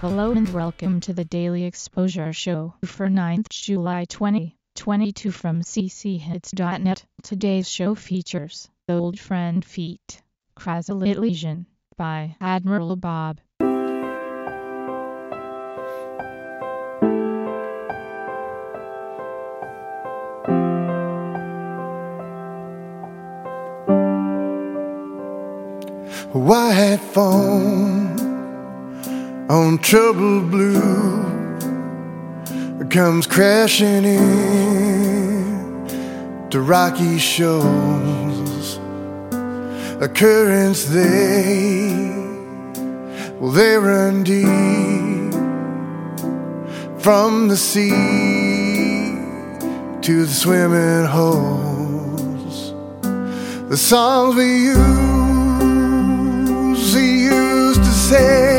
Hello and welcome to the Daily Exposure Show for 9th July 2022 from cchits.net. Today's show features The Old Friend Feet, Chrysalid Lesion by Admiral Bob. White phone on trouble blue comes crashing in to rocky shows. A currents they well they run deep from the sea to the swimming holes. The songs we use we used to sing,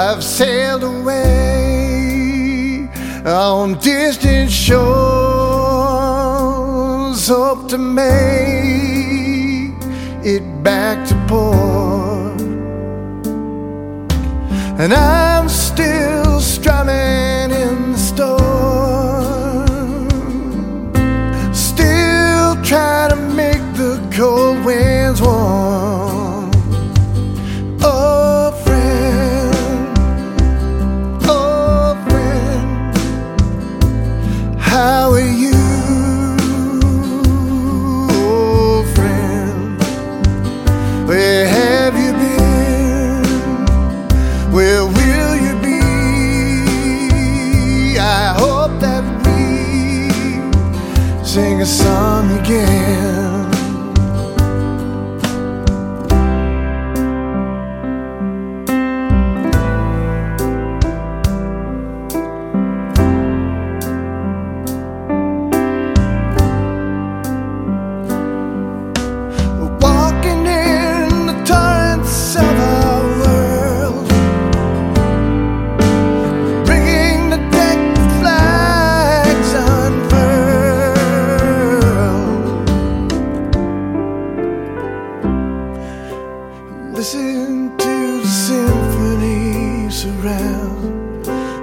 I've sailed away on distant shores, hope to make it back to port, and I'm still strumming sing a song again.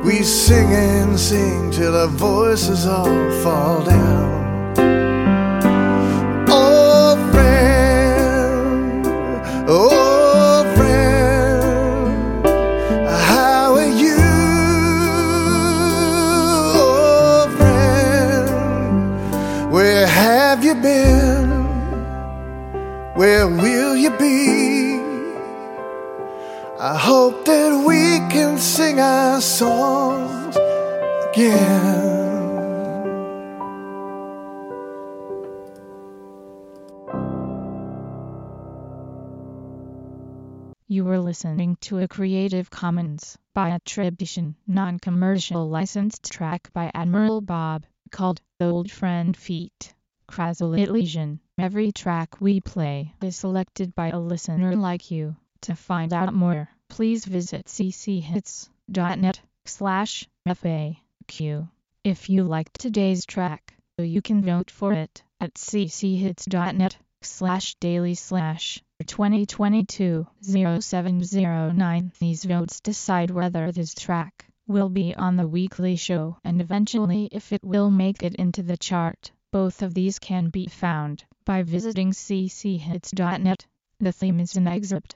We sing and sing till our voices all fall down. Oh, friend, oh, friend, how are you? Oh, friend, where have you been? Where will you be? I hope that we can sing our songs again. You were listening to a Creative Commons by attribution, non-commercial licensed track by Admiral Bob, called The Old Friend Feet. Chrysalid Lesion. Every track we play is selected by a listener like you. To find out more, please visit cchits.net slash FAQ. If you liked today's track, you can vote for it at cchits.net slash daily slash 2022 0709. These votes decide whether this track will be on the weekly show and eventually if it will make it into the chart. Both of these can be found by visiting cchits.net. The theme is an excerpt